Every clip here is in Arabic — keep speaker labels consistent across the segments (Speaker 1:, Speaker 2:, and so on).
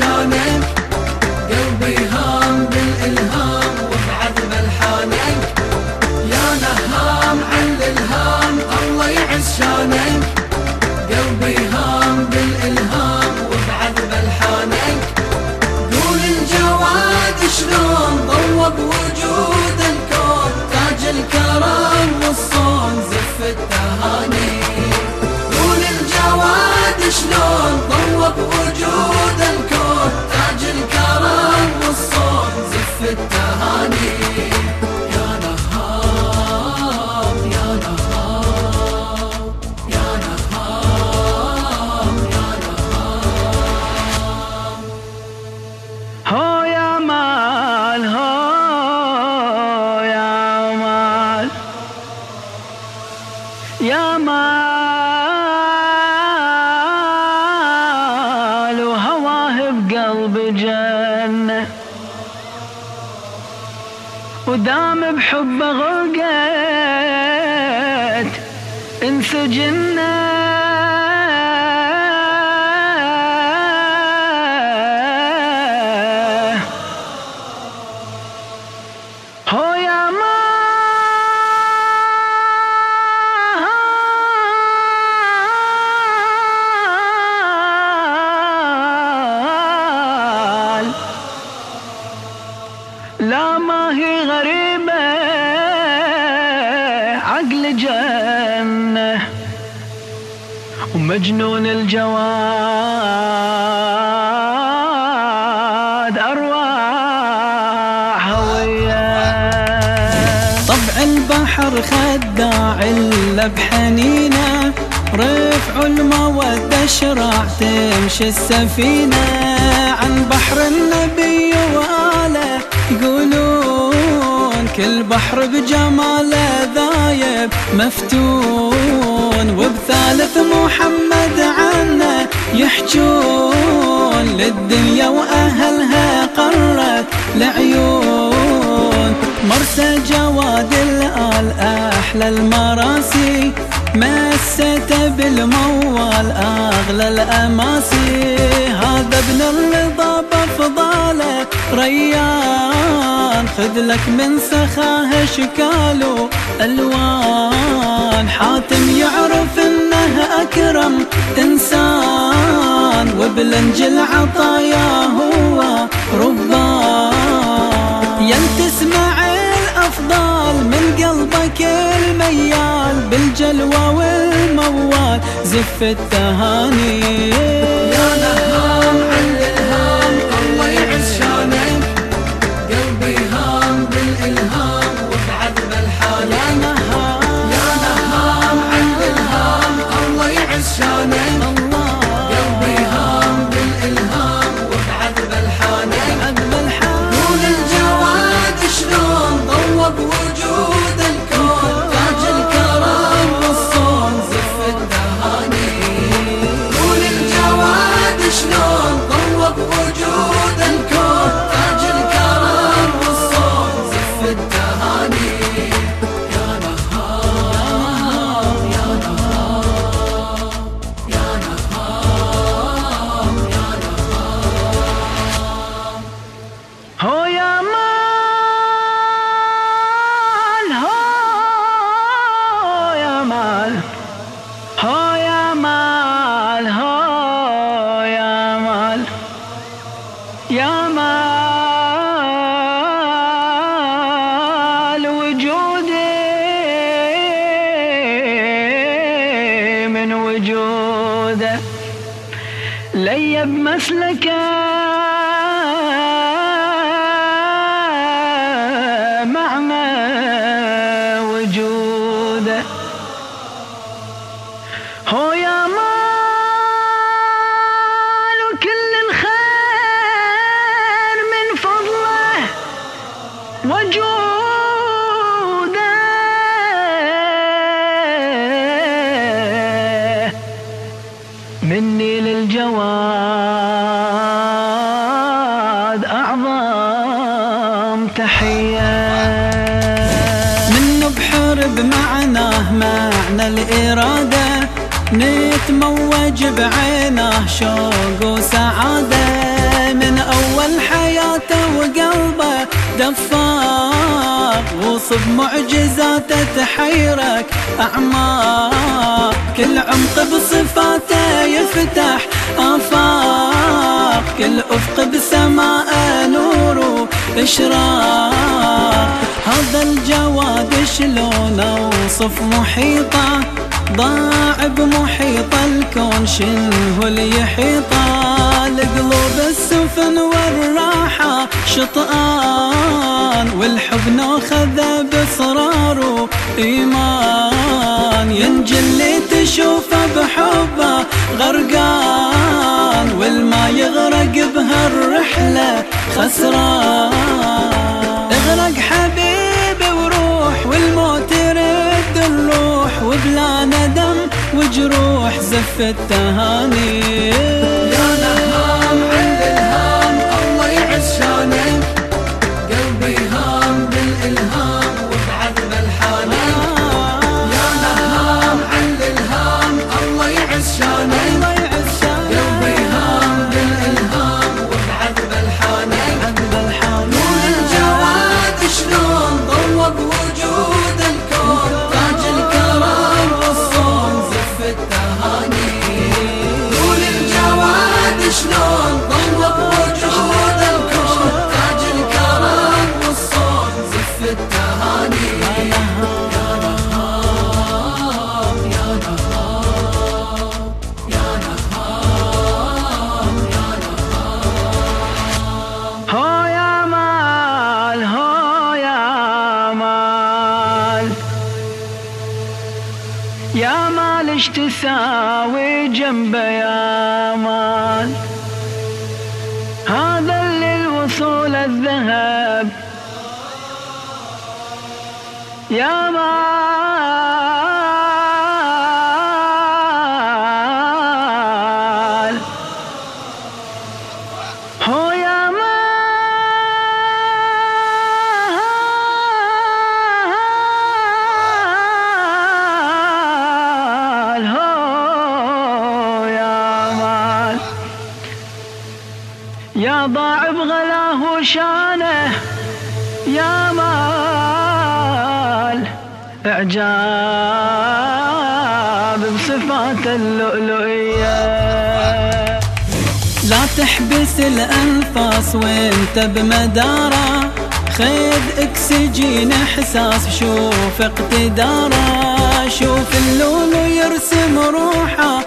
Speaker 1: passionate بالتهاني يا نهار يا نهار يا نهار يا ها يا مال ها
Speaker 2: يا مال يا مال ودام بحبه غرقت انسجنه ومجنون الجواد أرواح هوية.
Speaker 1: طبع البحر خداع إلا بحنينه رفع المودة شراع تمشي السفينة. عن بحر النبي وآله يقولون كل بحر بجماله ذايب مفتون وبثالث محمد عنه يحجون للدنيا وأهلها قرت لعيون. مرسى جواد الآل أحلى المراسي مسيته بالموال أغلى الأماسي. هذا ابن الرضا بفضاله ريان خذ لك من سخاه شكاله ألوان. حاتم يعرف إنه أكرم إنسان وبلنج العطايا هو ربان ينتسمع الأفضال من قلبك الميال بالجلوى والموال زف التهاني.
Speaker 2: يا نهام
Speaker 1: ليب مسلكه معنى وجوده هو يا مال وكل الخير من فضله وجوده. مني للجواد نتموج بعينه شوق وسعادة من أول حياته وقلبه دفاق. وصف معجزاته تحيرك أعماق. كل عمق بصفاته يفتح آفاق. كل أفق بسماء نور إشراق هذا الجواد شلون أوصف محيطه ضاع بمحيط الكون شنه اللي يحيطه القلوب السفن والراحة شطآن والحب ناخذ بصرار إيمان ينجي اللي تشوفه بحبه غرقان والما يغرق بهالرحلة خسران. اغرق حبيبي. وجروح زف التهاني.
Speaker 2: يا نهام يا
Speaker 1: مال إيش تساوي جنبه يا مال؟ هذا اللي الوصول الذهب. يا مال يا ضاع بغلاه وشانه يا مال إعجاب بصفات اللؤلؤية. لا تحبس الأنفاس وانت بمدارة خذ أكسجين إحساس شوف اقتدارة. شوف اللولو يرسم روحه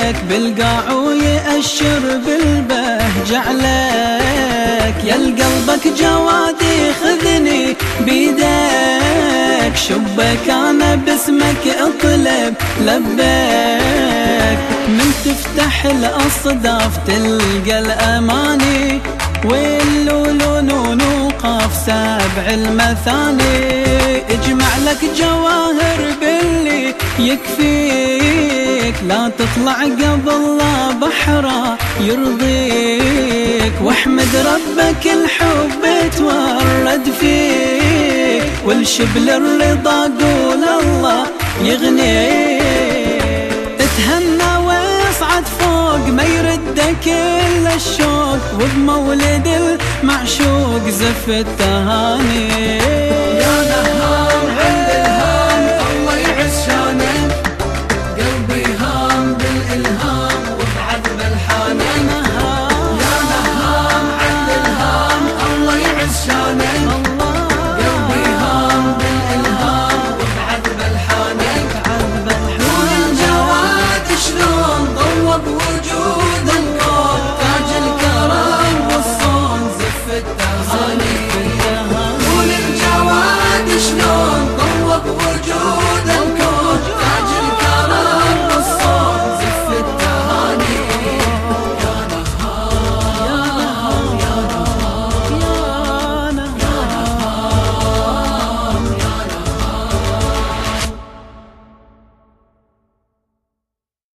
Speaker 1: خدك بالقاع ويأشر بالبهج عليك. يا قلبك جوادي خذني بيدك. شبك أنا باسمك اطلب لبيك. من تفتح الأصداف تلقى الأماني. واللولو نون وقاف سبع المثاني. اجمع لك جواهر باللي يكفيك. لا تطلع قبل لا بحره يرضيك. واحمد ربك الحب تورد فيك. والشبل الرضا قول الله يغنيك. تهنى واصعد فوق ما يردك إلا الشوق. وبمولد المعشوق زف التهاني